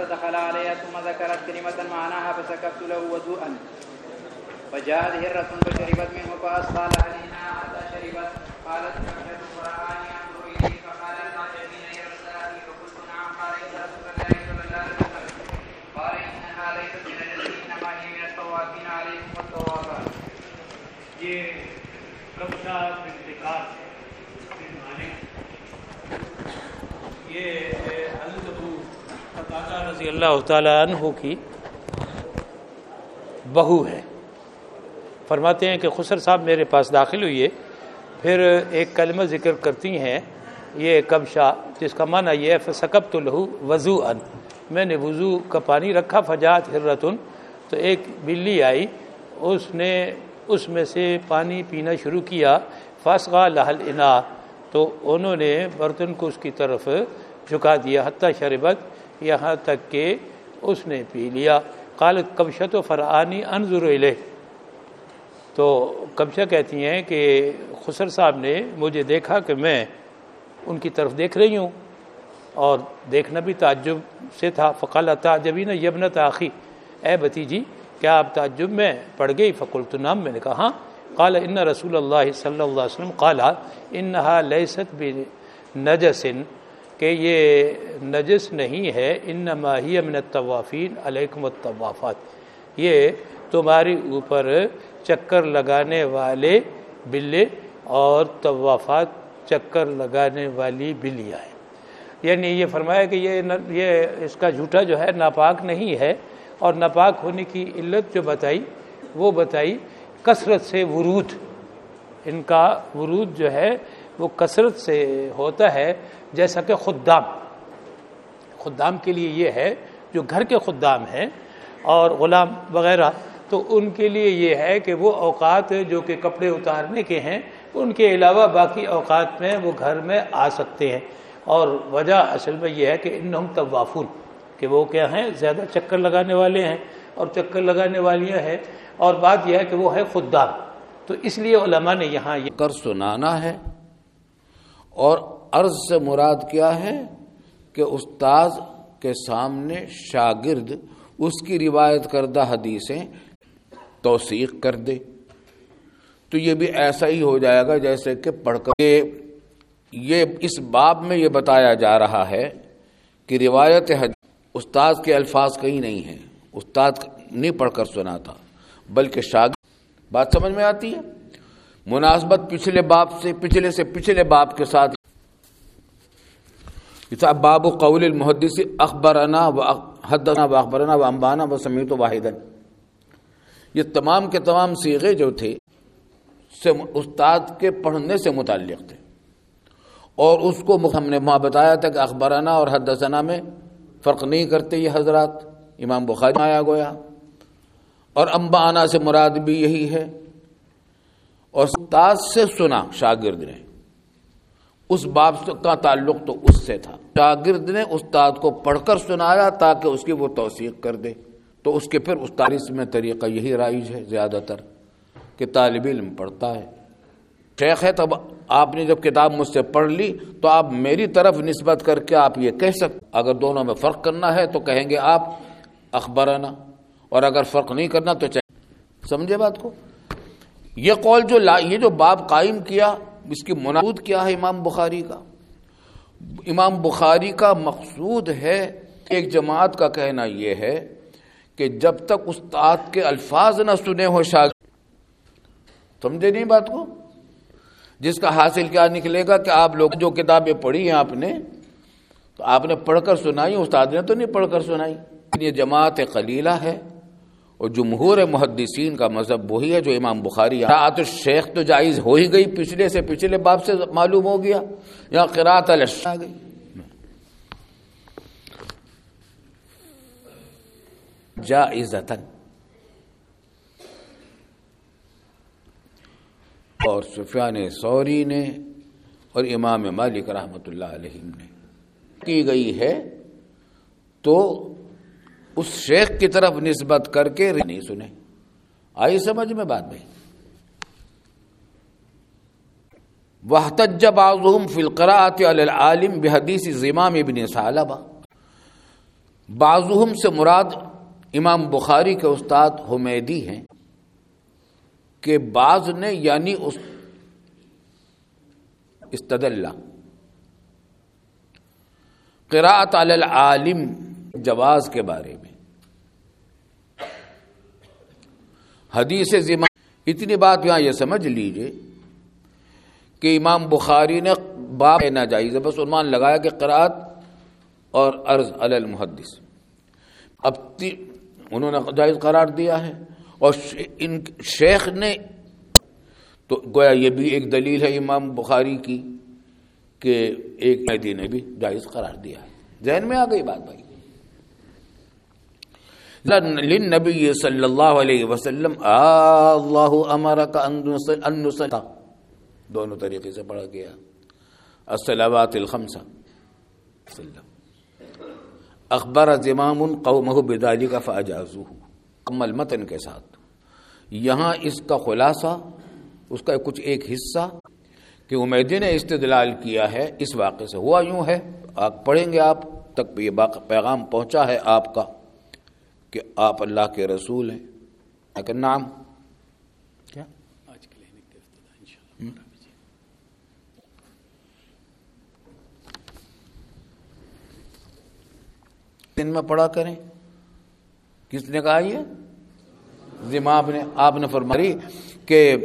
فدخل عليها ثم ذكرت كلمة معناها فسكبت له وضوءا. فجاءت هرة فشربت منه فأسقى لها الإناء حتى شربت. قالت كبشة فرآني أنظر إليه فقال المعجبين هي الصلاة فقلت نعم. قال إن رسول الله صلى الله عليه قال إنها ليست من الذين إنما هي من الطوافين عليكم والطوافات. یہ کبشا انتقال کے معنی یہ حضرت رضی اللہ تعالیٰ عنہ کی بہو ہے۔ فرماتے ہیں کہ خسر صاحب میرے پاس داخل ہوئی ہے پھر ایک کلمہ ذکر کرتی ہیں۔ یہ کبشا جس کا معنی یہ ہے فسکب تو لہو وضو ان میں نے وضو کا پانی رکھا فجات ہرتن تو ایک بلی آئی۔ اس نے، اس میں سے پانی پینا شروع کیا۔ فاسغا لہل انا تو انہوں نے برتن کو اس کی طرف جھکا دیا۔ حتیٰ شربت یہاں تک کہ اس نے پی لیا۔ قالت کبشت و فرآنی انظر علیہ تو کبشہ کہتی ہیں کہ خسر صاحب نے مجھے دیکھا کہ میں ان کی طرف دیکھ رہی ہوں اور دیکھنا بھی تعجب سے تھا۔ فقال تعجبی نا یبن تاخی اے بتیجی کیا آپ تعجب میں پڑ گئی؟ فقل تو نام میں نے کہا ہاں۔ قال، ان رسول اللہ صلی اللہ علیہ وسلم قالا انہا لیست بنجسن کہ یہ نجس نہیں ہے، انما ہی من الطوافین علیکم الطوافات۔ یہ تمہاری اوپر چکر لگانے والے بلے اور طوافات چکر لگانے والی بلیاں ہیں۔ یعنی یہ فرمایا کہ یہ یہ اس کا جھوٹا جو ہے ناپاک نہیں ہے اور ناپاک ہونے کی علت جو بتائی، وہ بتائی کثرت سے ورود۔ ان کا ورود جو ہے وہ کثرت سے ہوتا ہے جیسا کہ خدام۔ خدام کے لیے یہ ہے، جو گھر کے خدام ہیں اور غلام وغیرہ، تو ان کے لیے یہ ہے کہ وہ اوقات جو کہ کپڑے اتارنے کے ہیں، ان کے علاوہ باقی اوقات میں وہ گھر میں آ سکتے ہیں۔ اور وجہ اصل میں یہ ہے کہ ان ہم طوافون، کہ وہ کیا ہیں، زیادہ چکر لگانے والے ہیں۔ اور چکر لگانے والیاں ہیں اور بات یہ ہے کہ وہ ہے خدام۔ تو اس لیے علماء نے یہاں یہ کر سنانا ہے اور عرض سے مراد کیا ہے کہ استاذ کے سامنے شاگرد اس کی روایت کردہ حدیثیں توثیق کر دے۔ تو یہ بھی ایسا ہی ہو جائے گا جیسے کہ پڑھ کر یہ اس باب میں یہ بتایا جا رہا ہے کہ روایت استاد کے الفاظ کہیں نہیں ہیں۔ استاد نہیں پڑھ کر سنا تھا، بلکہ شاگرد۔ بات سمجھ میں آتی ہے؟ مناسبت پچھلے باپ سے، پچھلے سے پچھلے باپ کے ساتھ باب قول المحدث اخبرنا و حدنا و اخبرنا و امبانا و سمیت و واحدن۔ یہ تمام کے تمام سیغے جو تھے، سے استاد کے پڑھنے سے متعلق تھے۔ اور اس کو ہم نے وہاں بتایا تھا کہ اخبرانہ اور حدثنا میں فرق نہیں کرتے یہ حضرات۔ امام بخاری آیا گویا۔ اور امبانا سے مراد بھی یہی ہے۔ اور استاد سے سنا شاگرد نے۔ اس باب کا تعلق تو اس سے تھا۔ شاگرد نے استاد کو پڑھ کر سنایا تاکہ اس کی وہ توثیق کر دے۔ تو اس کے پھر اس میں طریقہ یہی رائج ہے زیادہ تر کہ طالب علم پڑھتا ہے۔ شیخ ہے، تب آپ نے جب کتاب مجھ سے پڑھ لی تو آپ میری طرف نسبت کر کے آپ یہ کہہ سکتے اگر دونوں میں فرق کرنا ہے تو کہیں گے آپ اخبرانہ اور اگر فرق نہیں کرنا تو چاہیے سمجھے بات کو؟ یہ قول جو یہ جو باب قائم کیا اس کی منعود کیا ہے امام بخاری کا؟ امام بخاری کا مقصود ہے ایک جماعت کا کہنا یہ ہے کہ جب تک استاد کے الفاظ نہ سنے ہو شاگرد، سمجھے نہیں بات کو؟ جس کا حاصل کیا نکلے گا کہ آپ لوگ جو کتابیں پڑھی ہیں آپ نے، تو آپ نے پڑھ کر سنائی، استاد نے تو نہیں پڑھ کر سنائی۔ یہ جماعت قلیلہ ہے۔ اور جمہور محدثین کا مذہب وہی ہے جو امام بخاری قرآت الشیخ تو جائز ہو ہی گئی پچھلے سے پچھلے باپ سے معلوم ہو گیا یہاں قرآت الشا گئی۔ جائزتن اور سفیان سوری نے اور امام مالک رحمۃ اللہ علیہ نے کی گئی ہے تو اس شیخ کی طرف نسبت کر کے نہیں سنے آئی سمجھ میں بات بھائی؟ وہ تجب آزم فلقرات العالم بحدیث زمام ابن صالبہ بعضهم سے مراد امام بخاری کے استاد حمیدی ہیں کہ بعض نے یعنی اس استدلہ۔ قراءت علی العالم جواز کے بارے میں۔ حدیث ذمہ اتنی بات یہاں یہ سمجھ لیجیے کہ امام بخاری نے باب ناجائز بس عنوان لگایا کہ قرآت اور عرض علی المحدث۔ اب انہوں نے جائز قرار دیا ہے اور ان شیخ نے تو گویا یہ بھی ایک دلیل ہے امام بخاری کی کہ ایک مہدی نے بھی جائز قرار دیا ہے۔ ذہن میں آ گئی بات بھائی؟ نبی صلی اللہ علیہ وسلم اللہ امر کا دونوں طریقے سے پڑھا گیا۔ الصلاوات الخمسہ اخبر زمام قومہ بدالی کا فاجازو کمل متن کے ساتھ۔ یہاں اس کا خلاصہ، اس کا کچھ ایک حصہ کہ امیدی نے استدلال کیا ہے اس واقعے سے۔ ہوا یوں ہے، آپ پڑھیں گے آپ، تک یہ پیغام پہنچا ہے آپ کا۔ کہ آپ اللہ کے رسول ہیں۔ لیکن نام کیا؟ آج کے دن میں پڑھا کریں۔ کس نے کہا یہ؟ زماب نے آپ نے فرمائی کہ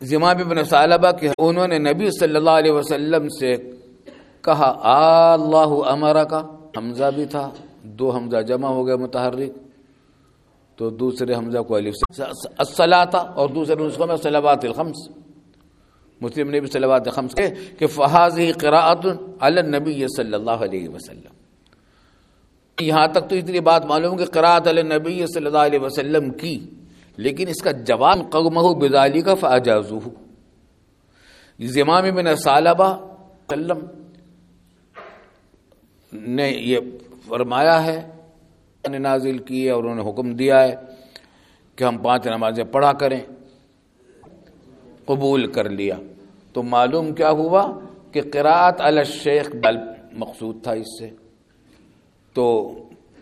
زماب ابن صالبہ کہ انہوں نے نبی صلی اللہ علیہ وسلم سے کہا اللہ امرا کا حمزہ بھی تھا، دو حمزہ جمع ہو گئے متحرک، تو دوسرے حمزہ کو السلاتا اور دوسرے نسخوں میں صلوات الخمس۔ مسلم نے بھی صلوات الخمس کے، کہ فحاظ ہی قراءت علی النبی صلی اللہ علیہ وسلم۔ یہاں تک تو اتنی بات معلوم کہ قراءت علی النبی صلی اللہ علیہ وسلم کی، لیکن اس کا جوان قومہ بذالی کا فاجازو زمام بن سالبہ وسلم نے یہ فرمایا ہے نازل کی ہے اور انہوں نے حکم دیا ہے کہ ہم پانچ نمازیں پڑھا کریں، قبول کر لیا۔ تو معلوم کیا ہوا کہ قرآت الشیخ بل مقصود تھا اس سے۔ تو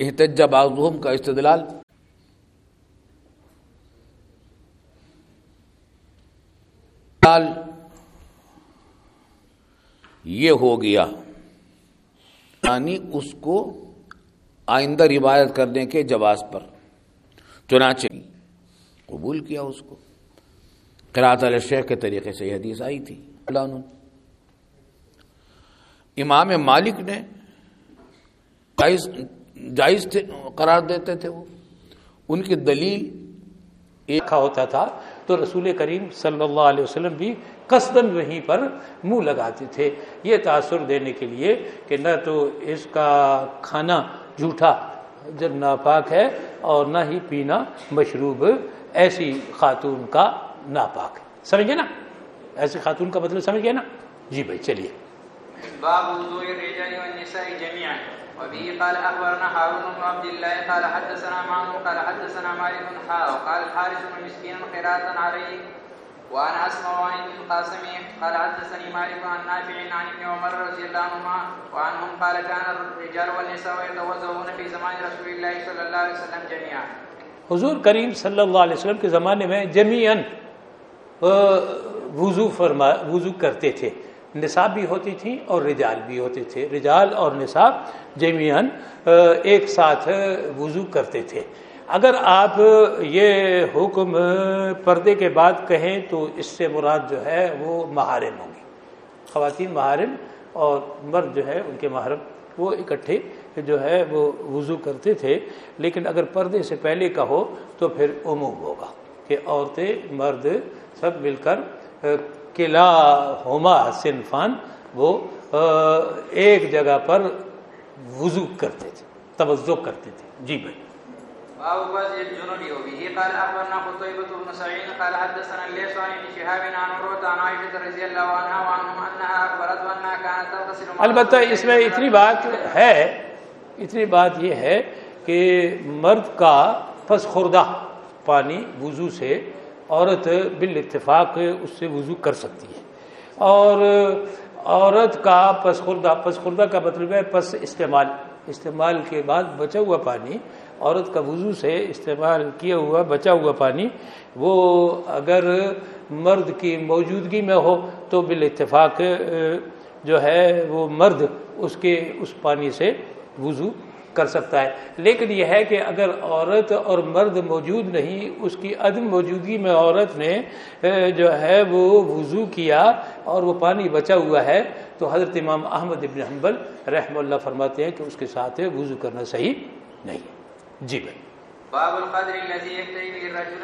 احتجا بعضهم کا استدلال یہ ہو گیا۔ یعنی اس کو آئندہ روایت کرنے کے جواز پر۔ چنانچہ قبول کیا اس کو۔ قرات علیہ شیخ کے طریقے سے یہ حدیث آئی تھی۔ امام مالک نے جائز جائز قرار دیتے تھے وہ۔ ان کی دلیل ایک ہوتا تھا تو رسول کریم صلی اللہ علیہ وسلم بھی قصدن وہیں پر منہ لگاتے تھے۔ یہ تاثر دینے کے لیے کہ نہ تو اس کا کھانا جھوٹا، جب ناپاک ہے، اور نہ ہی پینا مشروب ایسی خاتون کا ناپاک سمجھ گئے نا؟ ایسی خاتون کا مطلب سمجھ گئے نا؟ جی بھائی، چلیے۔ وبه قال اخبرنا هارون بن عبد الله قال حدثنا معمر قال حدثنا مالك بن حار وقال الحارث بن مسكين قراءة عليه وانا اسمع عن ابن القاسم قال حدثني مالك عن نافع عن ابن عمر رضي الله عنهما وعنهم قال كان الرجال والنساء يتوضؤون في زمان رسول الله صلى الله عليه وسلم جميعا. حضور کریم صلی اللہ علیہ وسلم کے زمانے میں جمیعن وضو فرما، وضو کرتے تھے۔ نصاب بھی ہوتی تھی اور رجال بھی ہوتے تھے۔ رجال اور نصاب جمیان ایک ساتھ وضو کرتے تھے۔ اگر آپ یہ حکم پردے کے بعد کہیں تو اس سے مراد جو ہے وہ محارم ہوں گی خواتین محارم اور مرد جو ہے ان کے محرم وہ اکٹھے جو ہے وہ وضو کرتے تھے، لیکن اگر پردے سے پہلے کا ہو تو پھر عموم ہوگا کہ عورتیں، مرد سب مل کر قلعہ ہوما صنفان وہ ایک جگہ پر وضو کرتے تھے توجہ کرتے تھے۔ جی بھائی۔ باب فضل الجنوب وبه قال اخبرنا قتيبة بن سعيد قال حدثنا الليث عن ابن شهاب عن عروة عن عائشة رضي الله عنها وعنهم انها اخبرت انها كانت تغتسل البتہ اس میں اتنی بات ہے اتنی بات یہ ہے کہ مرد کا پس خوردہ پانی وضو سے عورت بال اتفاق اس سے وضو کر سکتی ہے۔ اور عورت کا پس خوردہ پس خوردہ کا مطلب ہے پس استعمال استعمال کے بعد بچا ہوا پانی عورت کا وضو سے استعمال کیا ہوا، بچا ہوا پانی، وہ اگر مرد کی موجودگی میں ہو تو بال اتفاق جو ہے وہ مرد اس کے، اس پانی سے وضو کر سکتا ہے۔ لیکن یہ ہے کہ اگر عورت اور مرد موجود نہیں، اس کی عدم موجودگی میں عورت نے جو ہے وہ وضو کیا اور وہ پانی بچا ہوا ہے، تو حضرت امام احمد ابن حنبل رحم اللہ فرماتے ہیں کہ اس کے ساتھ وضو کرنا صحیح نہیں۔ جی بھائی۔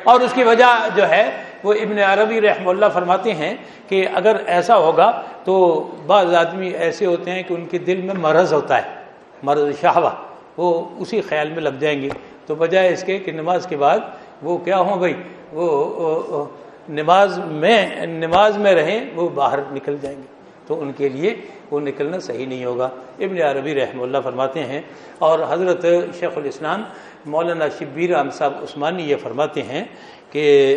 اور اس کی وجہ جو ہے وہ ابن عربی رحم اللہ فرماتے ہیں کہ اگر ایسا ہوگا تو بعض آدمی ایسے ہوتے ہیں کہ ان کے دل میں مرض ہوتا ہے مرض شہوہ وہ اسی خیال میں لگ جائیں گے۔ تو بجائے اس کے کہ نماز کے بعد وہ کیا ہوں بھائی؟ وہ نماز میں نماز میں رہیں وہ باہر نکل جائیں گے۔ تو ان کے لیے وہ نکلنا صحیح نہیں ہوگا۔ ابن عربی رحم اللہ فرماتے ہیں اور حضرت شیخ الاسلام مولانا شبیر احمد صاحب عثمانی یہ فرماتے ہیں کہ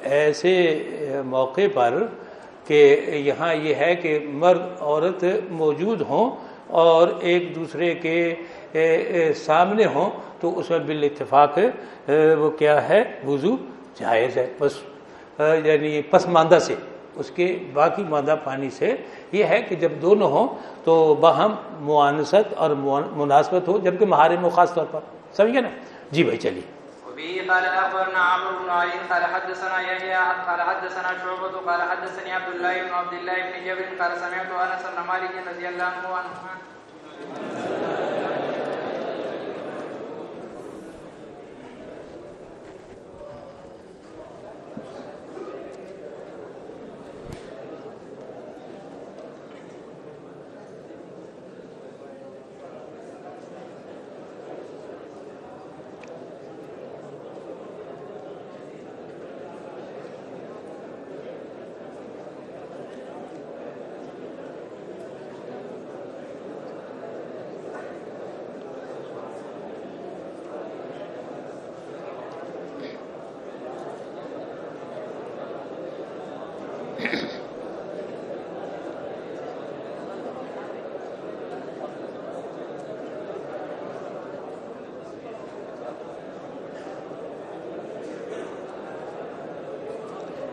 ایسے موقع پر کہ یہاں یہ ہے کہ مرد، عورت موجود ہوں اور ایک دوسرے کے سامنے ہوں تو اس میں بال اتفاق وہ کیا ہے؟ وضو جائز ہے۔ بس یعنی پسماندہ سے۔ اس کے باقی مادہ پانی سے یہ ہے کہ جب دونوں ہوں تو باہم معانست اور مناسبت ہو، جبکہ مہارے میں خاص طور پر۔ سمجھے نا؟ جی بھائی، چلیے۔ قال اخبرنا عمرو بن علي قال حدثنا يحيى قال حدثنا شعبة قال حدثني عبد الله بن عبد الله بن جبر قال سمعت انس بن مالك رضي الله عنه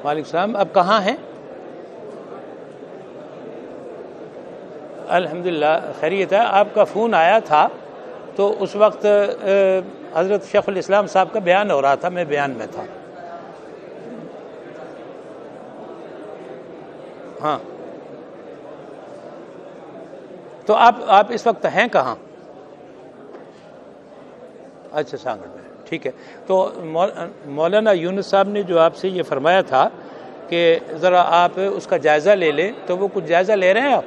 وعلیکم السلام، اب کہاں ہیں؟ الحمد للہ خیریت ہے، آپ کا فون آیا تھا تو اس وقت حضرت شیخ الاسلام صاحب کا بیان ہو رہا تھا، میں بیان میں تھا۔ ہاں۔ تو آپ آپ اس وقت ہیں کہاں؟ اچھا سانگڑ میں۔ ٹھیک ہے۔ تو مولانا یونس صاحب نے جو آپ سے یہ فرمایا تھا کہ ذرا آپ اس کا جائزہ لے لیں، تو وہ کچھ جائزہ لے رہے ہیں آپ؟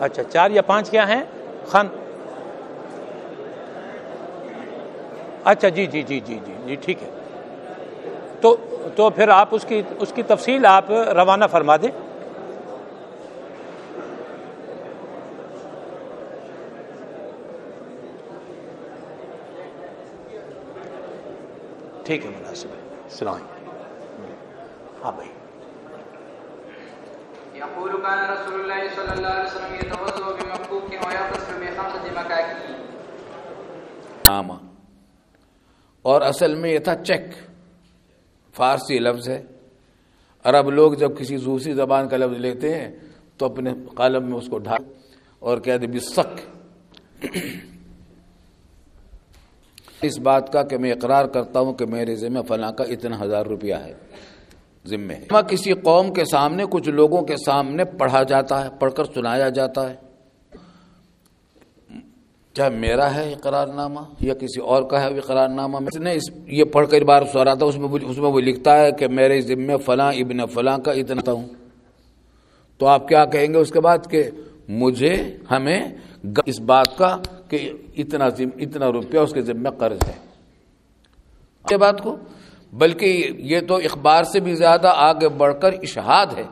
اچھا چار یا پانچ کیا ہیں؟ خان۔ اچھا جی جی جی جی جی جی ٹھیک ہے۔ تو تو پھر آپ اس کی اس کی تفصیل آپ روانہ فرما دیں۔ ٹھیک ہے مناسب ہے۔ السلام ہاں بھائی۔ يقول كان رسول الله صلى الله عليه وسلم يتوضا بمكوك ويغتسل بخمسه مكاكين نامہ اور اصل میں یہ تھا چیک۔ فارسی لفظ ہے۔ عرب لوگ جب کسی دوسری زبان کا لفظ لیتے ہیں تو اپنے قالب میں اس کو ڈھال اور کہہ دے سک اس بات کا کہ میں اقرار کرتا ہوں کہ میرے ذمہ فلاں کا اتنا ہزار روپیہ ہے، ذمہ ہے۔ کسی قوم کے سامنے، کچھ لوگوں کے سامنے پڑھا جاتا ہے، پڑھ کر سنایا جاتا ہے۔ چاہے میرا ہے اقرار نامہ یا کسی اور کا ہے اقرار نامہ میں اس یہ پڑھ کر بار سو رہا تھا، اس میں اس میں وہ لکھتا ہے کہ میرے ذمے فلاں، ابن فلاں کا اتنا ہوں۔ تو آپ کیا کہیں گے اس کے بعد کہ مجھے ہمیں اس بات کا کہ اتنا اتنا روپیہ اس کے ذمہ قرض ہے۔ یہ بات کو بلکہ یہ تو اخبار سے بھی زیادہ آگے بڑھ کر اشہاد ہے۔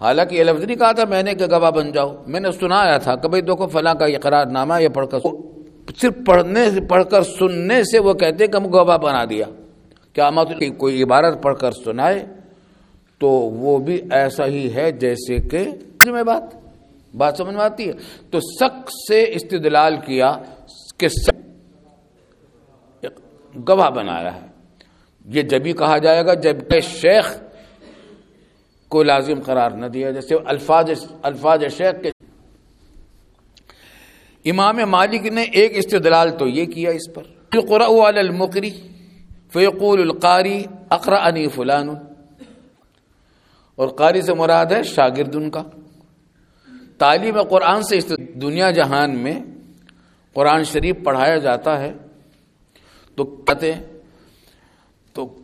حالانکہ یہ لفظ نہیں کہا تھا میں نے کہ گواہ بن جاؤ۔ میں نے سنایا تھا کہ بھائی دیکھو فلاں کا اقرار نامہ یہ پڑھ کر صرف پڑھنے سے پڑھ کر سننے سے وہ کہتے کہ ہم گواہ بنا دیا۔ کیا مت کوئی عبارت پڑھ کر سنائے تو وہ بھی ایسا ہی ہے جیسے کہ میں بات۔ بات سمجھ میں آتی ہے؟ تو سخ سے استدلال کیا کہ گواہ بنایا ہے۔ یہ جبھی کہا جائے گا، جبکہ شیخ کو لازم قرار نہ دیا جیسے الفاظ الفاظ شیخ کے۔ امام مالک نے ایک استدلال تو یہ کیا اس پر۔ المقری فیقول القاری اقرا انی فلان۔ اور قاری سے مراد ہے شاگرد ان کا۔ تعلیم قرآن سے دنیا جہان میں قرآن شریف پڑھایا جاتا ہے، تو کہتے تو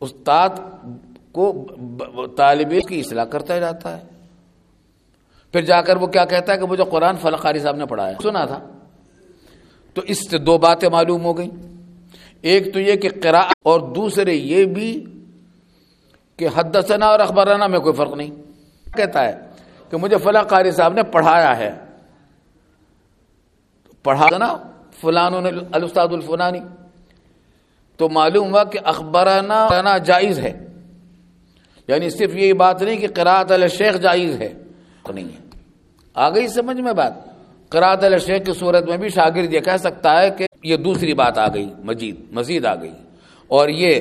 استاد کو طالب کی اصلاح کرتا جاتا ہے۔ پھر جا کر وہ کیا کہتا ہے کہ مجھے قرآن فلاں قاری صاحب نے پڑھایا۔ سنا تھا۔ تو اس سے دو باتیں معلوم ہو گئیں۔ ایک تو یہ کہ قرا اور دوسرے یہ بھی کہ حدثنا اور اخبارانہ میں کوئی فرق نہیں۔ کہتا ہے۔ کہ مجھے فلاں قاری صاحب نے پڑھایا ہے۔ پڑھا نا، فلان الستاد الفلانی۔ تو معلوم ہوا کہ اخبارانہ جائز ہے۔ یعنی صرف یہی بات نہیں کہ قرآت الشیخ جائز ہے۔ نہیں ہے۔ آ گئی سمجھ میں بات۔ قرآت الشیخ کی صورت میں بھی شاگرد یہ کہہ سکتا ہے کہ یہ دوسری بات آ گئی مزید مزید آ گئی۔ اور یہ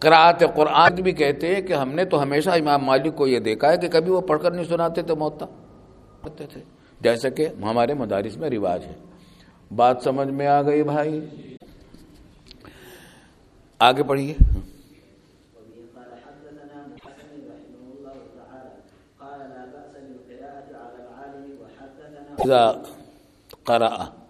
قرآت قرآن بھی کہتے ہیں کہ ہم نے تو ہمیشہ امام مالک کو یہ دیکھا ہے کہ کبھی وہ پڑھ کر نہیں سناتے تھے محتا کرتے تھے۔ جیسے کہ ہمارے مدارس میں رواج ہے۔ بات سمجھ میں آ گئی بھائی۔ آگے پڑھیے۔ قرأ۔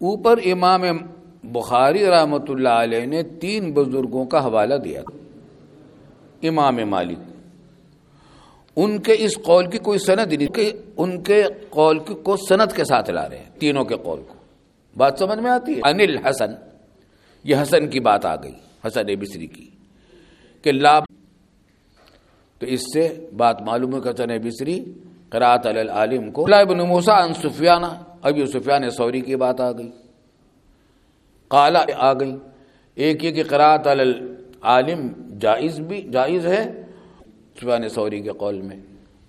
اوپر امام بخاری رحمۃ اللہ علیہ نے تین بزرگوں کا حوالہ دیا امام مالک۔ ان کے اس قول کی کوئی سند نہیں، کہ ان کے قول کی کو سند کے ساتھ لا رہے ہیں، تینوں کے قول کو۔ بات سمجھ میں آتی ہے؟ انل حسن، یہ حسن کی بات آ گئی، حسن بصری کی، کہ لا تو اس سے بات معلوم ہے کہ حسن بصری قرات العالم کو ابن موسا ان سفیانہ۔ ابھی سفیان سوری کی بات آ گئی۔ کالا آ گئی۔ ایک یہ کہ قرات العالم جائز بھی جائز ہے سفیان سوری کے قول میں۔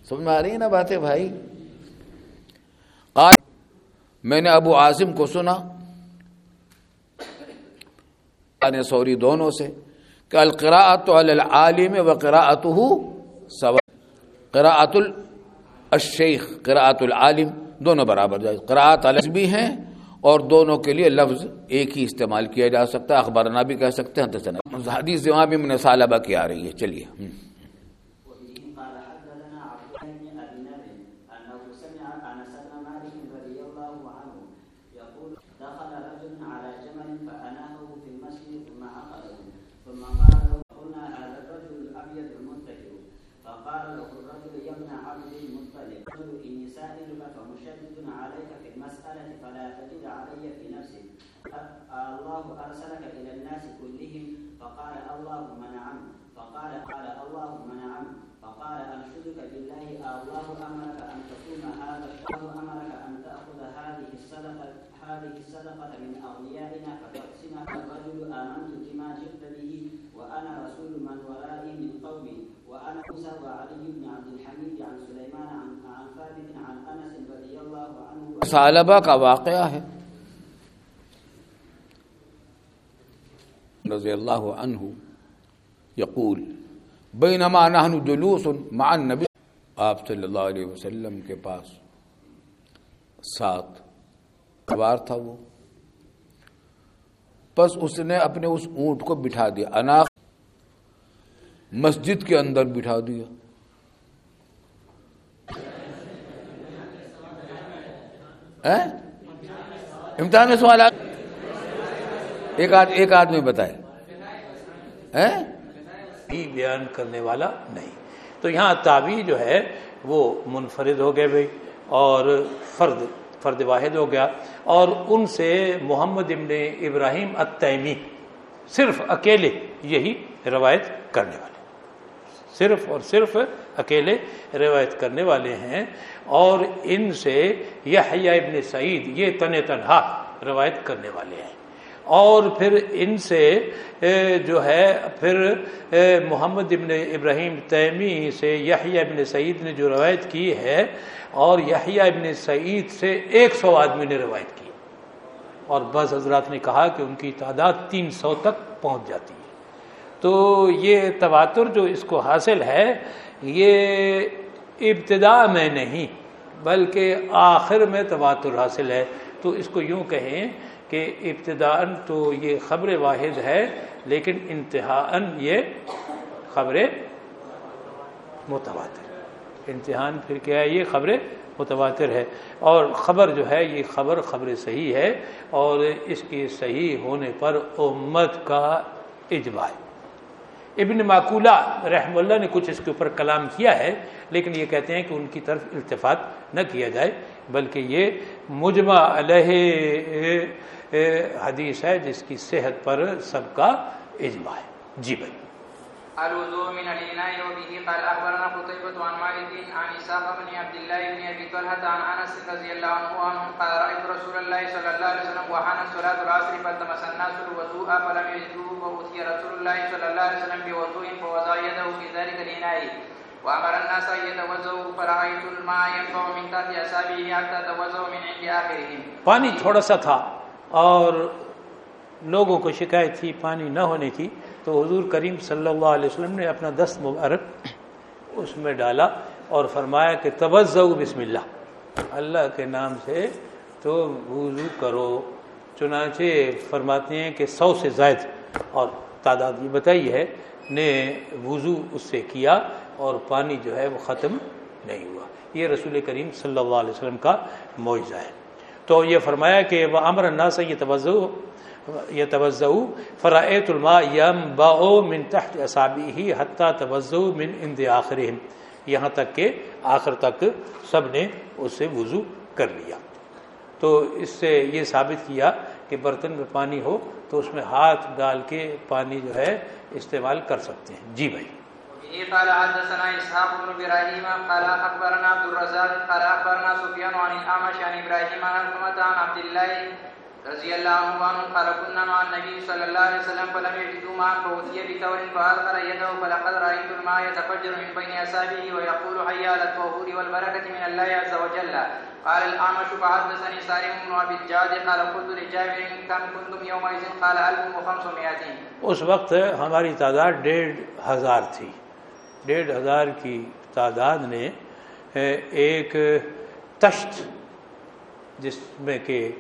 سمجھ میں آ رہی ہے نا باتیں بھائی؟ قال میں نے ابو عاصم کو سنا۔ سوری دونوں سے کہ القراءت العالم و قراءت سوا قراءت الشیخ قراءت العالم۔ دونوں برابر جائز قرآت الگ بھی ہیں اور دونوں کے لیے لفظ ایک ہی استعمال کیا جا سکتا ہے اخبارانہ بھی کہہ سکتے ہیں، حدیث وہاں بھی میں نے سالبہ کی آ رہی ہے۔ چلیے۔ سالبہ کا واقعہ ہے۔ رضی اللہ عنہ یقول، بینما نحن جلوس مع النبی۔ آپ صلی اللہ علیہ وسلم کے پاس ساتھ سوار تھا وہ۔ بس اس نے اپنے اس اونٹ کو بٹھا دیا انا مسجد کے اندر بٹھا دیا۔ امتحان میں سوالات۔ ایک آد, ایک آدمی بتائے۔ بیان کرنے والا نہیں۔ تو یہاں تابی جو ہے وہ منفرد ہو گئے بھائی اور فرد فرد واحد ہو گیا۔ اور ان سے محمد ابن ابراہیم التیمی صرف اکیلے یہی روایت کرنے والے صرف اور صرف اکیلے روایت کرنے والے ہیں اور ان سے یحییٰ ابن سعید یہ تن تنہا روایت کرنے والے ہیں۔ اور پھر ان سے جو ہے، پھر محمد ابن ابراہیم تیمی سے یحییٰ ابن سعید نے جو روایت کی ہے، اور یحییٰ ابن سعید سے ایک سو آدمی نے روایت کی۔ اور بعض حضرات نے کہا کہ ان کی تعداد تین سو تک پہنچ جاتی ہے۔ تو یہ تواتر جو اس کو حاصل ہے، یہ ابتدا میں نہیں، بلکہ آخر میں تواتر حاصل ہے۔ تو اس کو یوں کہیں کہ ابتدا تو یہ خبر واحد ہے، لیکن انتہا یہ خبر متواتر۔ امتحان پھر کیا ہے؟ یہ خبر متواتر ہے۔ اور خبر جو ہے، یہ خبر خبر صحیح ہے، اور اس کی صحیح ہونے پر امت کا اجماع۔ ابن معقولہ رحم اللہ نے کچھ اس کے اوپر کلام کیا ہے، لیکن یہ کہتے ہیں کہ ان کی طرف التفات نہ کیا جائے، بلکہ یہ مجمع علیہ حدیث ہے جس کی صحت پر سب کا اجماع ہے۔ جی بھائی۔ الوضوء من الإناء وبه قال أخبرنا قتيبة عن مالك عن إسحاق بن عبد الله بن أبي طلحة عن أنس رضي الله عنه عنه قال رأيت رسول الله صلى الله عليه وسلم وحان صلاة العصر فالتمس الناس الوضوء فلم يجدوه فأتي رسول الله صلى الله عليه وسلم بوضوء فوضع يده في ذلك الإناء وأمر الناس أن يتوضؤوا. فرأيت الماء ينفع من تحت أصابعه حتى توضؤوا من عند آخرهم. پانی تھوڑا سا تھا اور لوگوں کو شکایت تھی، پانی نہ ہونے کی۔ تو حضور کریم صلی اللہ علیہ وسلم نے اپنا دست مبارک اس میں ڈالا اور فرمایا کہ توجہ بسم اللہ۔ اللہ کے نام سے تو وضو کرو۔ چنانچہ فرماتے ہیں کہ سو سے زائد اور تعداد یہ بتائی ہے، نے وضو اس سے کیا اور پانی جو ہے وہ ختم نہیں ہوا۔ یہ رسول کریم صلی اللہ علیہ وسلم کا معجزہ ہے۔ تو یہ فرمایا کہ وہ امر الناس یہ توجہ یہ توجہ فرائط الماء یم با من تحت اصابی ہی حتیٰ توجہ من اند آخر یہاں تک کہ آخر تک سب نے اس سے وضو کر لیا۔ تو اس سے یہ ثابت کیا کہ برتن میں پانی ہو تو اس میں ہاتھ ڈال کے پانی جو ہے استعمال کر سکتے ہیں۔ جی بھائی۔ جی، قال حدثنا اسحاق بن ابراهيم قال اخبرنا عبد الرزاق قال اخبرنا سفيان عن الاعمش عن ابراهيم عن عبد الله رضي الله عنه قال كنا مع النبي صلى الله عليه وسلم فلم يجدوا ماء فأتي بثور فأدخل يده فلقد رأيت الماء يتفجر من بين أصابعه ويقول حي على الطهور والبركة من الله عز وجل. قال الأعمش فحدثني سالم بن أبي الجاد قال قلت لجابر كم كنتم يومئذ؟ قال ألف وخمسمائة. اس وقت ہماری تعداد ڈیڑھ ہزار تھی۔ ڈیڑھ ہزار کی تعداد نے ایک تشت جس میں کہ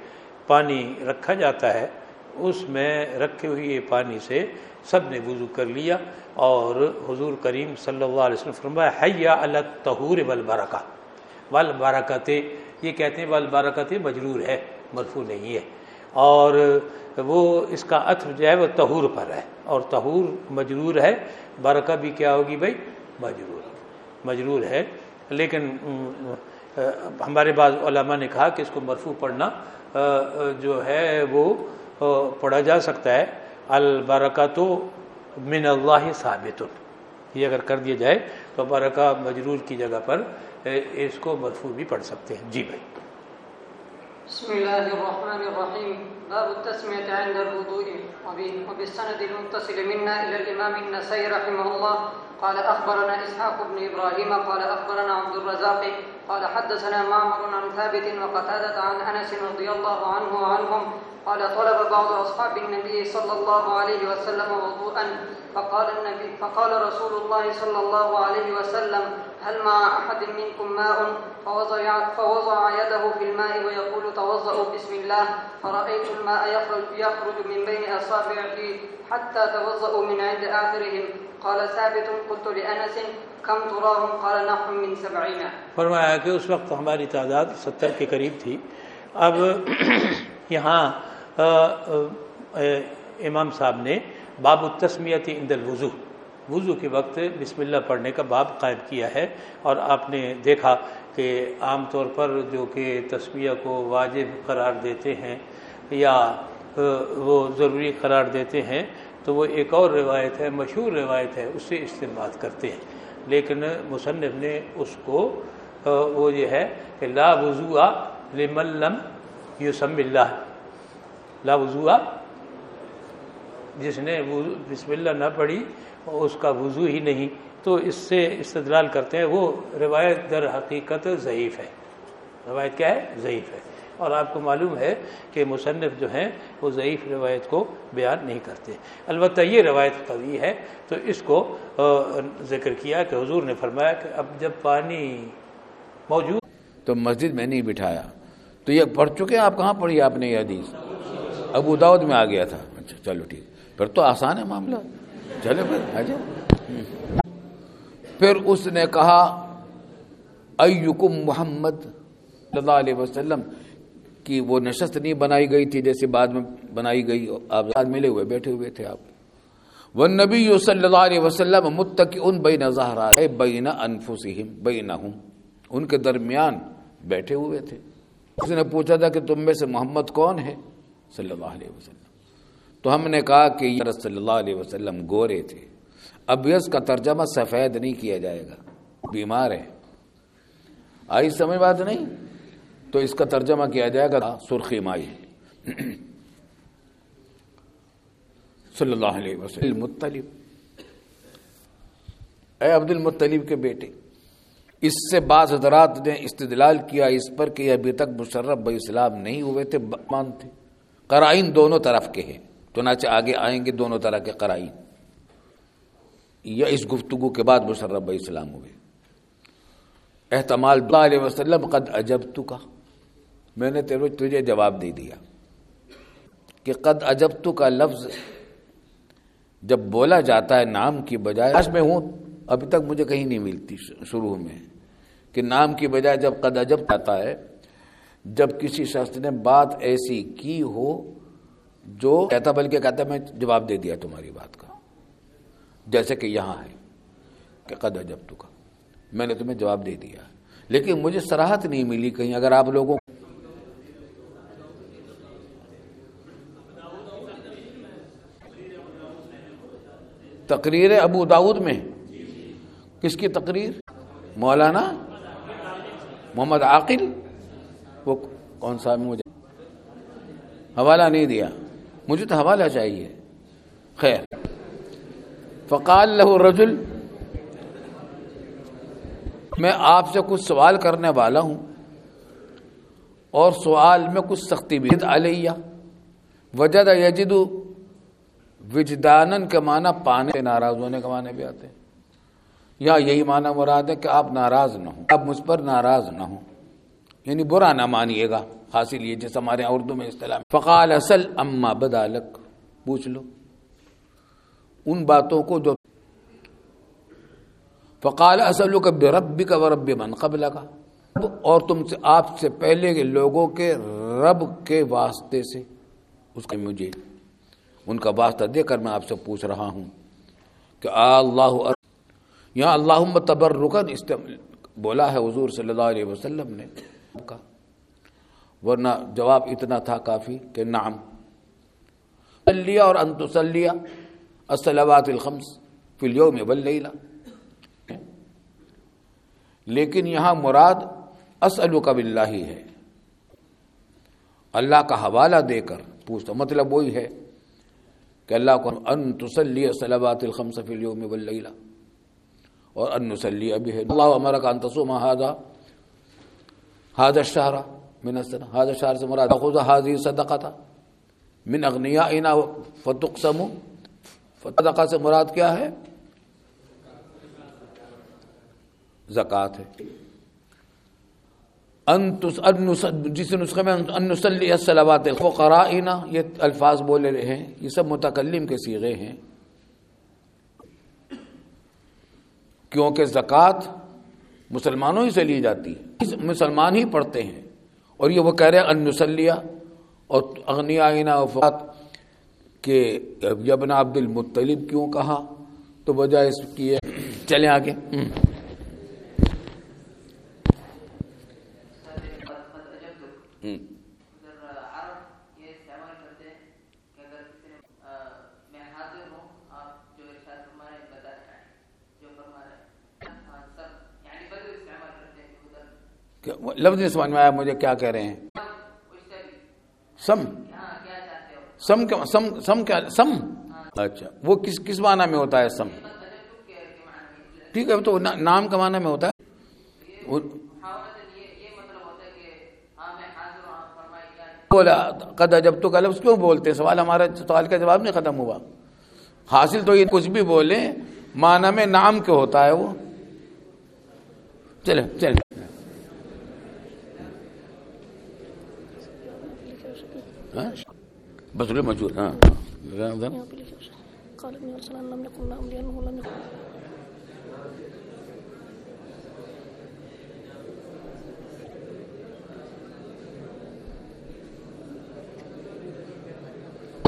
پانی رکھا جاتا ہے، اس میں رکھے ہوئے پانی سے سب نے وضو کر لیا اور حضور کریم صلی اللہ علیہ وسلم فرمایا، حیا اللہ تہور والبرکہ۔ والبرکت، یہ کہتے ہیں والبرکت مجرور ہے، مرفوع نہیں ہے۔ اور وہ اس کا عطف جو ہے وہ تہور پر ہے۔ اور تہور مجرور ہے، برکہ بھی کیا ہوگی بھائی؟ مجرور۔ مجرور ہے۔ لیکن ہمارے بعض علماء نے کہا کہ اس کو مرفوع پڑھنا جو ہے وہ پڑھا جا سکتا ہے البرکات من اللہ ثابت یہ اگر کر دیا جائے تو برکہ مجرور کی جگہ پر اس کو مرفوع بھی پڑھ سکتے ہیں۔ جی بھائی۔ بسم الله الرحمن الرحيم. باب التسمية عند الوضوء. وبالسند المتصل منا إلى الإمام النسائي رحمه الله. قال أخبرنا إسحاق بن إبراهيم قال أخبرنا عبد الرزاق قال حدثنا معمر عن ثابت وقتادة عن أنس رضي الله عنه وعنهم. قال طلب بعض أصحاب النبي صلى الله عليه وسلم وضوءا. فقال النبي فقال رسول الله صلى الله عليه وسلم هل مع أحد منكم ماء فوضع, فوضع يده في الماء ويقول توضأوا بسم الله؟ فرأيت الماء يخرج, يخرج من بين أصابعه حتى توضأوا من عند آخرهم. قال ثابت قلت لأنس كم تراهم؟ قال نحو من سبعين. فرمایا کہ اس وقت ہماری تعداد ستر کے قریب تھی۔ اب یہاں امام صاحب نے باب التسمیت عند الوضو وضو کے وقت بسم اللہ پڑھنے کا باب قائم کیا ہے اور آپ نے دیکھا کہ عام طور پر جو کہ تسمیہ کو واجب قرار دیتے ہیں یا وہ ضروری قرار دیتے ہیں تو وہ ایک اور روایت ہے، مشہور روایت ہے، اس سے استعمال کرتے ہیں۔ لیکن مصنف نے اس کو وہ یہ ہے کہ لا وضو لم یوسم اللہ۔ لا وضو جس نے بسم اللہ نہ پڑھی اس کا وضو ہی نہیں، تو اس سے استدلال کرتے ہیں وہ روایت در حقیقت ضعیف ہے۔ روایت کیا ہے؟ ضعیف ہے۔ اور آپ کو معلوم ہے کہ مصنف جو ہیں وہ ضعیف روایت کو بیان نہیں کرتے۔ البتہ یہ روایت قوی ہے، تو اس کو ذکر کیا کہ حضور نے فرمایا کہ اب جب پانی موجود، تو مسجد میں نہیں بٹھایا۔ تو یہ پڑھ چکے آپ کہاں پڑھی آپ نے یہ حدیث؟ ابو داود میں آ گیا تھا۔ اچھا چلو ٹھیک۔ پھر تو آسان ہے معاملہ۔ چلے پھر پھر اس نے کہا ایکم محمد صلی اللہ علیہ وسلم کی وہ نشست نہیں بنائی گئی تھی جیسے بعد میں بنائی گئی، آپ ملے ہوئے بیٹھے ہوئے تھے آپ۔ وہ نبی صلی اللہ علیہ وسلم متقی ان بین زہرا بین انفسہم، بینہم۔ ان کے درمیان بیٹھے ہوئے تھے۔ اس نے پوچھا تھا کہ تم میں سے محمد کون ہے؟ صلی اللہ علیہ وسلم۔ تو ہم نے کہا کہ یہ صلی اللہ علیہ وسلم گورے تھے۔ اب کا ترجمہ سفید نہیں کیا جائے گا۔ بیمار ہے آئی، سمجھ بات نہیں؟ تو اس کا ترجمہ کیا جائے گا؟ سرخی مائی۔ صلی اللہ علیہ وسلم۔ مطلب اے عبد المطلب کے بیٹے، اس سے بعض حضرات نے استدلال کیا اس پر کہ ابھی تک مشرف اسلام نہیں ہوئے تھے مان تھے قرائن دونوں طرف کے ہیں۔ چنانچہ آگے آئیں گے دونوں طرح کے قرائن۔ یا اس گفتگو کے بعد مشرف ب اسلام ہوئے۔ احتمال علیہ وسلم، قد عجب کا میں نے تیرے تجھے جواب دے دیا۔ کہ قد عجب کا لفظ جب بولا جاتا ہے نام کی بجائے، آج میں ہوں، ابھی تک مجھے کہیں نہیں ملتی شروع میں۔ کہ نام کی بجائے جب قد عجب آتا ہے، جب کسی شخص نے بات ایسی کی ہو جو کہتا بلکہ کہتا میں جواب دے دیا تمہاری بات کا۔ جیسے کہ یہاں ہے کہ قد عجب تو کا میں نے تمہیں جواب دے دیا۔ لیکن مجھے سراہت نہیں ملی کہیں اگر آپ لوگوں تقریر ابو داود میں۔ کس کی تقریر؟ مولانا محمد عاقل۔ وہ کون سا مجھے حوالہ نہیں دیا۔ مجھے تو حوالہ چاہیے۔ خیر۔ فقال له رجل میں آپ سے کچھ سوال کرنے والا ہوں۔ اور سوال میں کچھ سختی بھی علیہ، وجد یجد وجدانن کے معنی پانے ناراض ہونے کے معنی بھی آتے ہیں۔ یا یہی معنی مراد ہے کہ آپ ناراض نہ ہوں، آپ مجھ پر ناراض نہ ہوں۔ یعنی برا نہ مانیے گا۔ حاصل یہ جیسے ہمارے اردو میں اصطلاح فقال اصل اما بدالک پوچھ لو۔ ان باتوں کو جو فقال اصل کا رب کا رب من قبل کا اور تم سے آپ سے پہلے کے لوگوں کے رب کے واسطے سے۔ اس کے مجھے ان کا واسطہ دے کر میں آپ سے پوچھ رہا ہوں کہ اللہ یہاں اللہ تبر رکن بولا ہے حضور صلی اللہ علیہ وسلم نے۔ ورنہ جواب اتنا تھا کافی کہ نام سلیا اور انتسلیہ السلوات الخمس فی اليوم واللیلہ۔ لیکن یہاں مراد اسلو کا باللہ ہی ہے۔ اللہ کا حوالہ دے کر پوچھتا مطلب وہی ہے کہ اللہ کو ان تسلی السلوات الخمس فی اليوم واللیلہ۔ اور ان نسلی ابھی ہے۔ اللہ ہمارا کا انتصوم هذا هذا الشهر۔ من السنه هذا الشهر سے مراد. خذ هذه صدقه من اغنیائنا فتقسم. صدقہ سے مراد کیا ہے؟ زکات ہے. جس نسخے میں انسلی السلوات الفقرائنا یہ الفاظ بولے رہے ہیں، یہ سب متکلم کے سیغے ہیں. کیونکہ زکوٰۃ مسلمانوں ہی سے لی جاتی ہے، مسلمان ہی پڑھتے ہیں. اور یہ وہ کہہ رہے ہیں انسلیہ اور اغنیائنا وفات کہ یبن عبد المطلب کیوں کہا؟ تو وجہ اس کی ہے۔ چلیں آگے۔ لفظ نہیں سمجھ میں آیا مجھے کیا کہہ رہے ہیں؟ سم. سم کیا سم سم کیا سم. اچھا وہ کس کس معنی میں ہوتا ہے سم؟ ٹھیک ہے، تو نام کا معنی میں ہوتا ہے؟ بولا، قد جب تو کا لفظ کیوں بولتے؟ سوال ہمارا سوال کا جواب نہیں ختم ہوا۔ حاصل تو یہ کچھ بھی بولے معنی میں نام کیوں ہوتا ہے وہ۔ چلے چلے بس بذل مجهول ها قال ابن رسول الله لم يكن لهم لأنه لم يكن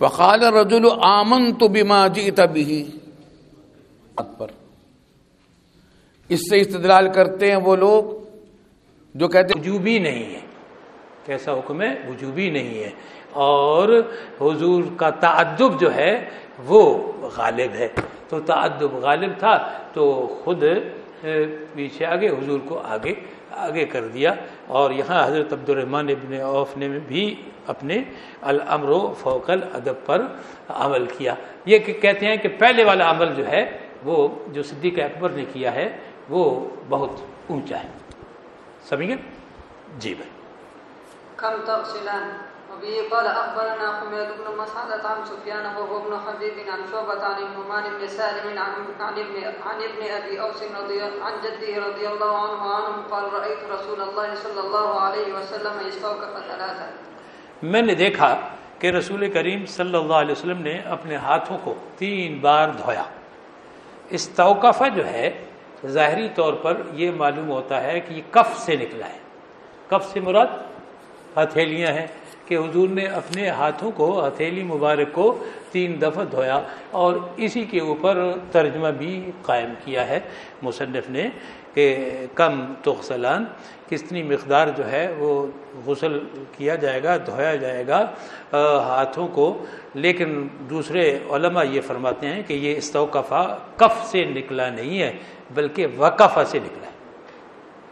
خلی حسن تھا فقال الرجل آمنت بما جئت به. پر. اس سے استدلال کرتے ہیں وہ لوگ جو کہتے ہیں وجوبی نہیں ہے. کیسا حکم ہے؟ وجوبی نہیں ہے. اور حضور کا تعدب جو ہے وہ غالب ہے. تو تعدب غالب تھا تو خود پیچھے آگے، حضور کو آگے آگے کر دیا اور یہاں حضرت عبد الرحمٰن ابن عوف نے بھی اپنے الامر و فوق الادب پر عمل کیا۔ یہ کہ کہتے ہیں کہ پہلے والا عمل جو ہے، وہ جو صدیق اکبر نے کیا ہے، وہ بہت اونچا ہے۔ سمجھ گئے جی بھائی۔ كم قال اخبرنا حميد بن مسعدة عن سفيان وهو ابن حبيب عن شعبة عن النعمان بن سالم عن عن ابن عن ابن ابي اوس رضي عن جده رضي الله عنه عنه قال رايت رسول الله صلى الله عليه وسلم يستوقف ثلاثا میں نے دیکھا کہ رسول کریم صلی اللہ علیہ وسلم نے اپنے ہاتھوں کو تین بار دھویا۔ استوقفہ جو ہے، ظاہری طور پر یہ معلوم ہوتا ہے کہ یہ کف سے نکلا ہے۔ کف سے مراد ہتھیلیاں ہیں۔ کہ حضور نے اپنے ہاتھوں کو، ہتھیلی مبارک کو تین دفعہ دھویا اور اسی کے اوپر ترجمہ بھی قائم کیا ہے۔ مصنف نے کہ کم تغسلان کتنی مقدار جو ہے وہ غسل کیا جائے گا، دھویا جائے گا ہاتھوں کو۔ لیکن دوسرے علماء یہ فرماتے ہیں کہ یہ استوقفہ کف سے نکلا نہیں ہے، بلکہ وقفہ سے نکلا ہے۔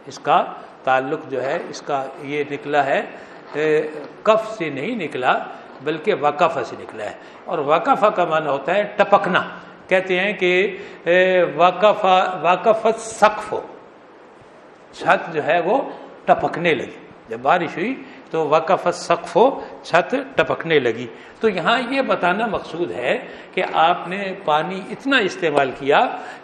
اس کا تعلق جو ہے، اس کا یہ نکلا ہے کف سے نہیں نکلا بلکہ وقفہ سے نکلا ہے۔ اور وقفہ کا معنی ہوتا ہے ٹپکنا۔ کہتے ہیں کہ وقفہ سقف ہو۔ چھت جو ہے وہ ٹپکنے لگی۔ جب بارش ہوئی تو وقف سقف ہو، چھت ٹپکنے لگی۔ تو یہاں یہ بتانا مقصود ہے کہ آپ نے پانی اتنا استعمال کیا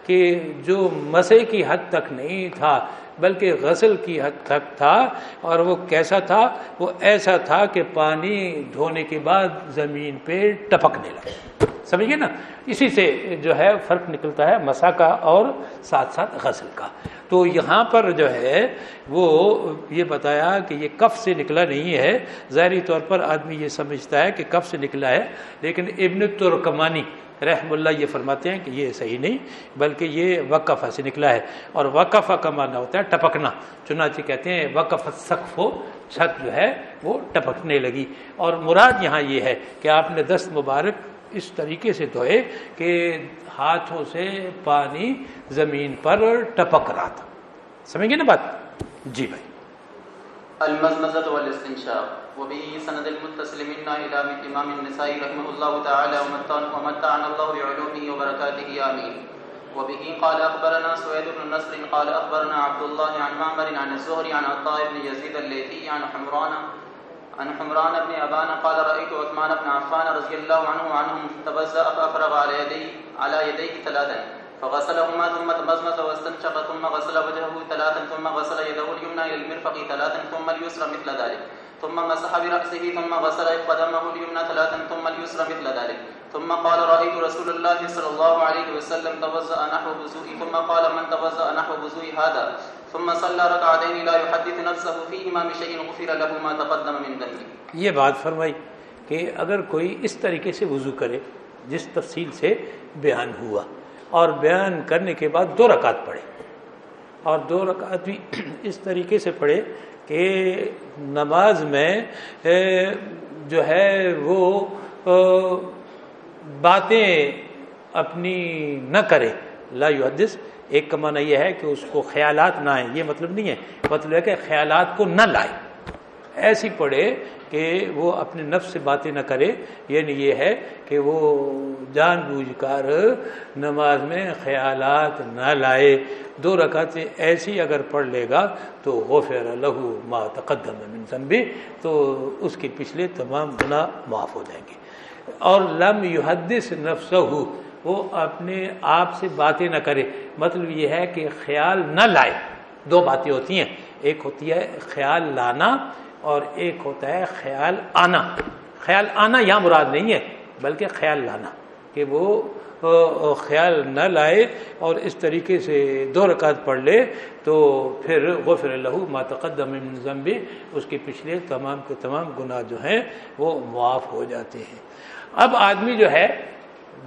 کہ جو مسے کی حد تک نہیں تھا بلکہ غسل کی حد تک تھا اور وہ کیسا تھا؟ وہ ایسا تھا کہ پانی دھونے کے بعد زمین پہ ٹپکنے لگا۔ سمجھیے نا؟ اسی سے جو ہے فرق نکلتا ہے مسا کا اور ساتھ ساتھ غسل کا۔ تو یہاں پر جو ہے وہ یہ بتایا کہ یہ کف سے نکلا نہیں ہے۔ ظاہری طور پر آدمی یہ سمجھتا ہے کہ کف سے نکلا ہے، لیکن ابن ترکمانی رحم اللہ یہ فرماتے ہیں کہ یہ صحیح نہیں، بلکہ یہ وقفہ سے نکلا ہے۔ اور وقفہ کا معنی ہوتا ہے ٹپکنا، چنانچہ کہتے ہیں وقف سقف ہو چھت جو ہے وہ ٹپکنے لگی۔ اور مراد یہاں یہ ہے کہ آپ نے دست مبارک اس طریقے سے دھوئے کہ ہاتھوں سے پانی زمین پر ٹپک رہا تھا۔ سمجھ گئے نا بات؟ جی بھائی۔ المزمزة والاستنشاق۔ وبه سند المتصل منا إلى إمام النسائي رحمه الله تعالى ومتعنا ومتعنا الله بعلومه وبركاته، آمين. وبه قال أخبرنا سويد بن نصر قال أخبرنا عبد الله عن معمر عن الزهري عن عطاء بن يزيد الليثي عن حمران عن حمران بن أبان قال رأيت عثمان بن عفان رضي الله عنه عنهم تبزأ فأفرغ على يديه على يديه ثلاثا. فغسلهما ثم تمزمز واستنشق ثم غسل وجهه ثلاثا ثم غسل يده اليمنى الى المرفق ثلاثا ثم اليسرى مثل ذلك. ثم مسح براسه ثم غسل قدمه اليمنى ثلاثا، ثم اليسرى مثل ذلك. ثم قال رايت رسول الله صلى الله عليه وسلم توضا نحو وضوئي ثم قال، من توضا نحو وضوء هذا؟ ثم صلى ركعتين لا يحدث نفسه فيهما بشيء غفر له ما تقدم من ذنبه یہ بات فرمائی کہ اگر کوئی اس طریقے سے وضو کرے، جس تفصیل سے بیان ہوا، اور بیان کرنے کے بعد دو رکعت پڑھے اور دو رکعت بھی اس طریقے سے پڑھے کہ نماز میں جو ہے وہ باتیں اپنی نہ کرے۔ لا یحدث، ایک کا معنی یہ ہے کہ اس کو خیالات نہ آئیں۔ یہ مطلب نہیں ہے۔ مطلب ہے کہ خیالات کو نہ لائے۔ ایسی پڑھے کہ وہ اپنے نفس سے باتیں نہ کرے۔ یعنی یہ ہے کہ وہ جان بوجھ کر نماز میں خیالات نہ لائے۔ دو رکعت ایسی اگر پڑھ لے گا تو غفر لہو ما تقدم من ذنبی تو اس کے پچھلے تمام گناہ معاف ہو جائیں گے۔ اور لم یحدث نفسہ وہ اپنے آپ سے باتیں نہ کرے۔ مطلب یہ ہے کہ خیال نہ لائے۔ دو باتیں ہوتی ہیں۔ ایک ہوتی ہے خیال لانا اور ایک ہوتا ہے خیال آنا۔ خیال آنا یہاں مراد نہیں ہے، بلکہ خیال لانا کہ وہ خیال نہ لائے اور اس طریقے سے دو رکعت پڑھ لے تو پھر غفر لہو ماتقدم ضمبی اس کے پچھلے تمام کے تمام گناہ جو ہیں وہ معاف ہو جاتے ہیں۔ اب آدمی جو ہے،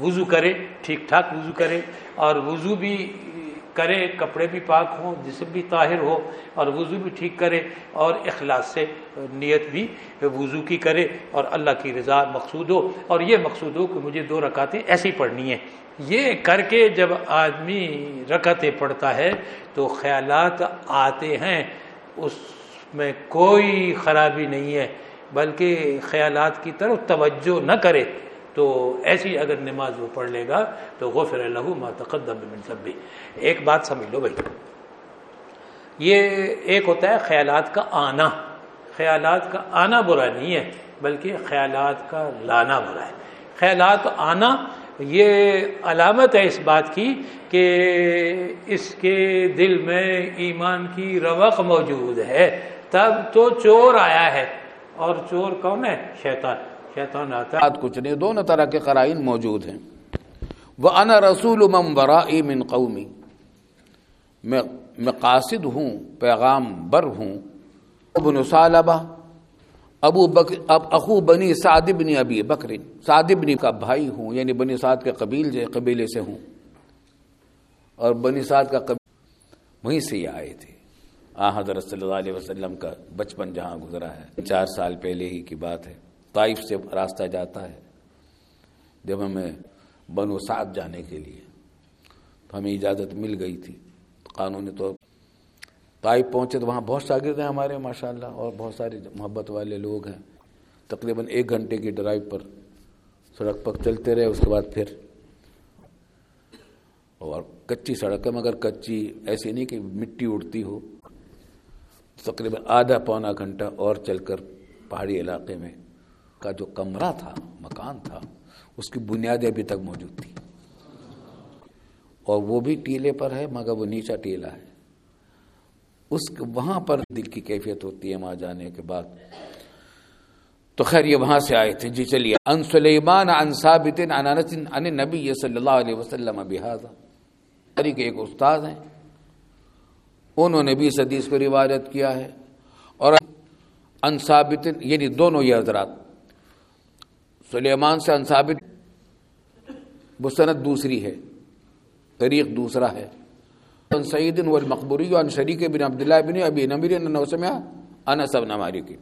وضو کرے، ٹھیک ٹھاک وضو کرے اور وضو بھی کرے، کپڑے بھی پاک ہوں، جسم بھی طاہر ہو اور وضو بھی ٹھیک کرے اور اخلاص سے نیت بھی وضو کی کرے اور اللہ کی رضا مقصود ہو اور یہ مقصود ہو کہ مجھے دو رکعتیں ایسی پڑھنی ہیں۔ یہ کر کے جب آدمی رکعتیں پڑھتا ہے تو خیالات آتے ہیں، اس میں کوئی خرابی نہیں ہے، بلکہ خیالات کی طرف توجہ نہ کرے۔ تو ایسی اگر نماز وہ پڑھ لے گا تو غفر اللہ ما تقدم من سب ایک بات سمجھ لو بھائی۔ یہ ایک ہوتا ہے خیالات کا آنا۔ خیالات کا آنا برا نہیں ہے، بلکہ خیالات کا لانا برا ہے۔ خیالات آنا، یہ علامت ہے اس بات کی کہ اس کے دل میں ایمان کی روق موجود ہے۔ تب تو چور آیا ہے اور چور کون ہے؟ شیطان۔ شیطان آتا بات کچھ نہیں، دونوں طرح کے قرائن موجود ہیں۔ وہ انا رسول من برائی من قومی میں میں قاصد ہوں پیغام بر ہوں۔ ابن صالبہ ابو بکر، اب اخو بنی سعد بن ابی بکر۔ سعد بن کا بھائی ہوں یعنی بنی سعد کے قبیل جو قبیلے سے ہوں۔ اور بنی سعد کا قبیل وہیں سے یہ آئے تھے۔ آ، حضرت صلی اللہ علیہ وسلم کا بچپن جہاں گزرا ہے۔ چار سال پہلے ہی کی بات ہے۔ طائف سے راستہ جاتا ہے جب ہمیں بنو سعد جانے کے لیے، تو ہمیں اجازت مل گئی تھی۔ قانونی طور طائف پہنچے تو وہاں بہت شاگرد ہیں ہمارے ماشاء اللہ اور بہت سارے محبت والے لوگ ہیں۔ تقریباً ایک گھنٹے کی ڈرائیو پر سڑک پر چلتے رہے، اس کے بعد پھر اور کچی سڑک ہے، مگر کچی ایسی نہیں کہ مٹی اڑتی ہو۔ تقریباً آدھا پونا گھنٹہ اور چل کر پہاڑی علاقے میں کا جو کمرہ تھا، مکان تھا، اس کی بنیادیں ابھی تک موجود تھی اور وہ بھی ٹیلے پر ہے، مگر وہ نیچا ٹیلا ہے۔ اس وہاں پر دل کی کیفیت ہوتی ہے وہاں جانے کے بعد۔ تو خیر، یہ وہاں سے آئے تھے۔ جی چلیے۔ ان سلیمان ان ثابت ان نبی صلی اللہ علیہ وسلم بحاظہ کے ایک استاد ہیں۔ انہوں نے بھی اس حدیث کو روایت کیا ہے۔ اور ان ثابت یعنی دونوں یہ حضرات۔ سلیمان سے ان ثابت وہ دوسری ہے طریق دوسرا ہے۔ ان سعید والمقبوری ان شریک بن عبداللہ بن ابی نمیر ان نوسمیا انس بن مالک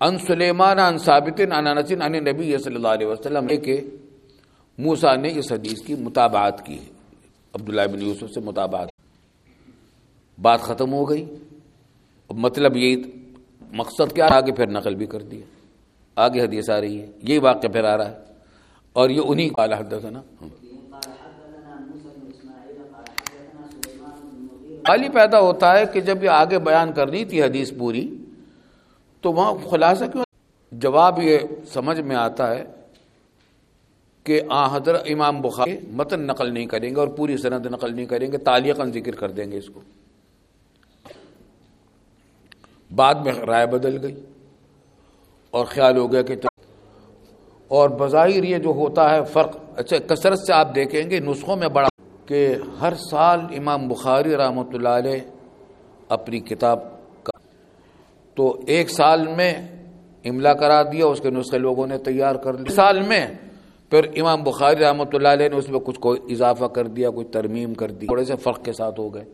ان سلیمان ان ثابت ان انس ان نبی صلی اللہ علیہ وسلم کہ موسیٰ نے اس حدیث کی مطابعات کی ہے۔ عبداللہ بن یوسف سے مطابعات بات ختم ہو گئی۔ مطلب یہ مقصد کیا آگے پھر نقل بھی کر دیا۔ آگے حدیث آ رہی ہے، یہی واقعہ پھر آ رہا ہے۔ اور یہ انہی قال حدثنا۔ خالی پیدا ہوتا ہے کہ جب یہ آگے بیان کرنی تھی حدیث پوری، تو وہاں خلاصہ کیوں؟ جواب یہ سمجھ میں آتا ہے کہ آ حضرت امام بخاری متن نقل نہیں کریں گے اور پوری سند نقل نہیں کریں گے، تعلیقاً ذکر کر دیں گے اس کو۔ بعد میں رائے بدل گئی۔ اور خیال ہو گیا کہ اور بظاہر یہ جو ہوتا ہے فرق اچھا کثرت سے آپ دیکھیں گے، نسخوں میں بڑا کہ ہر سال امام بخاری رحمۃ اللہ علیہ اپنی کتاب کا تو ایک سال میں املا کرا دیا، اس کے نسخے لوگوں نے تیار کر لیا۔ سال میں پھر امام بخاری رحمۃ اللہ علیہ نے اس میں کچھ کوئی اضافہ کر دیا، کوئی ترمیم کر دی۔ تھوڑے سے فرق کے ساتھ ہو گئے۔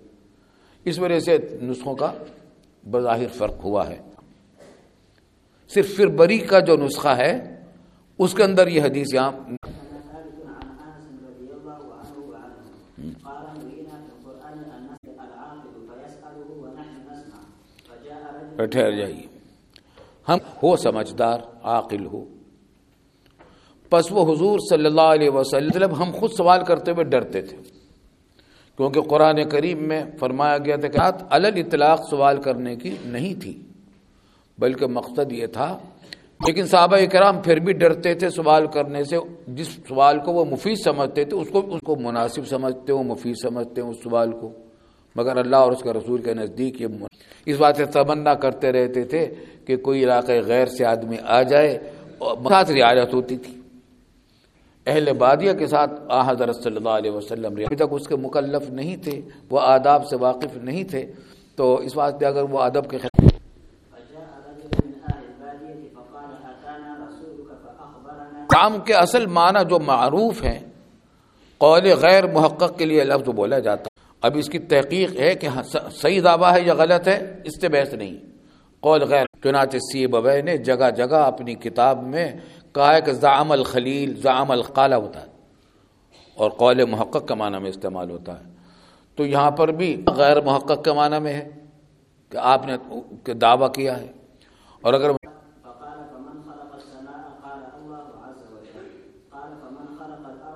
اس وجہ سے نسخوں کا بظاہر فرق ہوا ہے۔ صرف پھر بری کا جو نسخہ ہے، اس کے اندر یہ حدیث یہاں ٹھہر جائیے۔ ہم ہو سمجھدار، عاقل ہو۔ پس وہ حضور صلی اللہ علیہ وسلم ہم خود سوال کرتے ہوئے ڈرتے تھے۔ کیونکہ قرآن کریم میں فرمایا گیا تھا کہ الگ اطلاق سوال کرنے کی نہیں تھی۔ بلکہ مقصد یہ تھا۔ لیکن صحابہ کرام پھر بھی ڈرتے تھے سوال کرنے سے۔ جس سوال کو وہ مفید سمجھتے تھے، اس کو اس کو مناسب سمجھتے وہ مفید سمجھتے ہیں اس سوال کو۔ مگر اللہ اور اس کے رسول کے نزدیک یہ اس بات سے تمنا کرتے رہتے تھے کہ کوئی علاقے غیر سے آدمی آ جائے۔ ساتھ رعایت ہوتی تھی۔ اہل بادیہ کے ساتھ آ حضرت صلی اللہ علیہ وسلم ابھی تک اس کے مکلف نہیں تھے، وہ آداب سے واقف نہیں تھے۔ تو اس واسطے اگر وہ ادب کے کام کے اصل معنی جو معروف ہیں، قول غیر محقق کے لیے لفظ بولا جاتا اب اس کی تحقیق ہے کہ ہاں، صحیح دعویٰ ہے یا غلط ہے، اس سے بحث نہیں۔ قول غیر، چنانچہ سی ببے نے جگہ جگہ اپنی کتاب میں کہا ہے کہ زعم الخلیل زعم القالہ ہوتا ہے۔ اور قول محقق کے معنی میں استعمال ہوتا ہے۔ تو یہاں پر بھی غیر محقق کے معنی میں ہے کہ آپ نے دعویٰ کیا ہے۔ اور اگر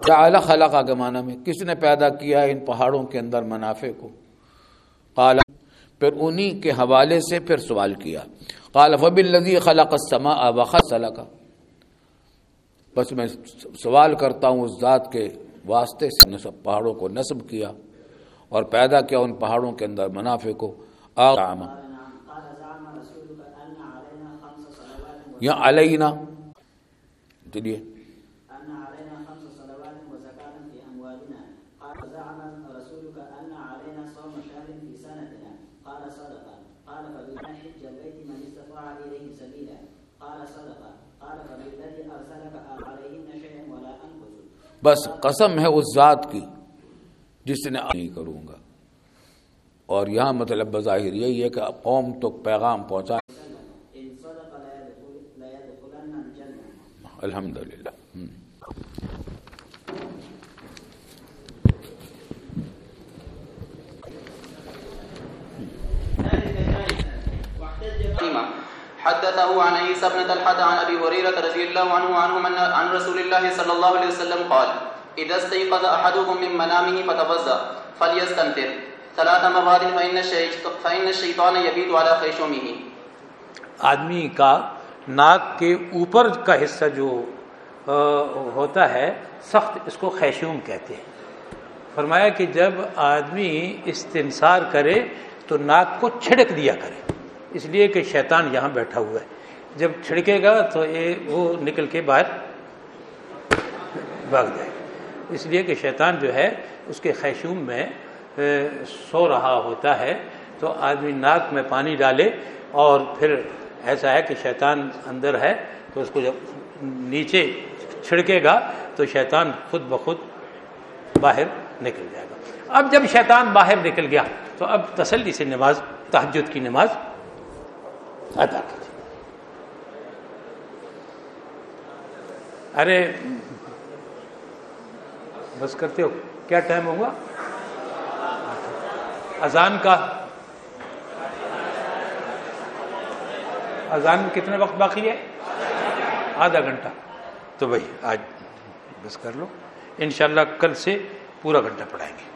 جعل خلقہ کے معنی میں؟ کس نے پیدا کیا ان پہاڑوں کے اندر منافع کو؟ قال، پھر انہی کے حوالے سے پھر سوال کیا۔ قال فبالذی خلق السماء وخلق بس میں سوال کرتا ہوں اس ذات کے واسطے سے نصب، پہاڑوں کو نصب کیا اور پیدا کیا ان پہاڑوں کے اندر منافع کو۔ آغام یا علینا، چلیے۔ بس قسم ہے اس ذات کی جس نے نہیں کروں گا۔ اور یہاں مطلب بظاہر یہی ہے کہ قوم تو پیغام پہنچا۔ الحمد للہ حدثه عن عيسى بن طلحة عن أبي هريرة رضي الله عنه عنه عن رسول الله صلى الله عليه وسلم قال، إذا استيقظ أحدكم من منامه فتوضأ، فليستنفر. ثلاث مرات فإن فإن الشيطان يبيت على خيشومه. آدمی کا ناک کے اوپر کا حصہ جو ہوتا ہے، سخت اس کو خیشوم کہتے ہیں۔ فرمایا کہ جب آدمی استنصار کرے تو ناک کو چھڑک دیا کرے۔ اس لیے کہ شیطان یہاں بیٹھا ہوا ہے۔ جب چھڑکے گا تو یہ وہ نکل کے باہر بھاگ جائے اس لیے کہ شیطان جو ہے، اس کے خیشوم میں سو رہا ہوتا ہے۔ تو آدمی ناک میں پانی ڈالے اور پھر ایسا ہے کہ شیطان اندر ہے تو اس کو جب نیچے چھڑکے گا تو شیطان خود بخود باہر نکل جائے گا۔ اب جب شیطان باہر نکل گیا تو اب تسلی سے نماز تحجد کی نماز ادا کیجیے ارے، بس کرتے ہو۔ کیا ٹائم ہوگا؟ اذان کا۔ اذان میں کتنے وقت باقی ہے؟ آدھا گھنٹہ۔ تو بھائی، آج بس کر لو۔ انشاءاللہ کل سے پورا گھنٹہ پڑھائیں گے۔